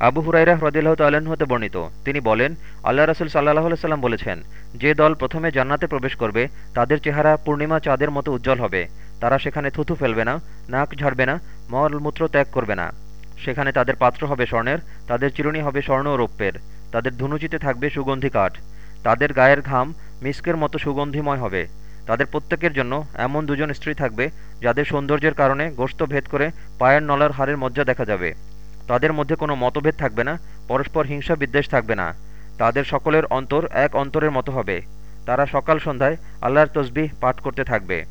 আবু হুরাইরা হ্রদিল্লাহ তাল্লাহ্ন হতে বর্ণিত। তিনি বলেন, আল্লাহ রসুল সাল্লাহ সাল্লাম বলেছেন, যে দল প্রথমে জান্নাতে প্রবেশ করবে, তাদের চেহারা পূর্ণিমা চাঁদের মতো উজ্জ্বল হবে। তারা সেখানে থুথু ফেলবে না, নাক ঝাড়বে না মলমূত্র ত্যাগ করবে না। সেখানে তাদের পাত্র হবে স্বর্ণের, তাদের চিরুনি হবে স্বর্ণ ও রৌপ্যের। তাদের ধুনুচিতে থাকবে সুগন্ধি কাঠ। তাদের গায়ের ঘাম মিস্কের মতো সুগন্ধিময় হবে। তাদের প্রত্যেকের জন্য এমন দুজন স্ত্রী থাকবে, যাদের সৌন্দর্যের কারণে গোস্ত ভেদ করে পায়ের নলার হারের মজ্জা দেখা যাবে। তাদের মধ্যে কোনো মতভেদ থাকবে না, পরস্পর হিংসা বিদ্বেষ থাকবে না। তাদের সকলের অন্তর এক অন্তরের মতো হবে। তারা সকাল সন্ধ্যায় আল্লাহর তসবিহ পাঠ করতে থাকবে।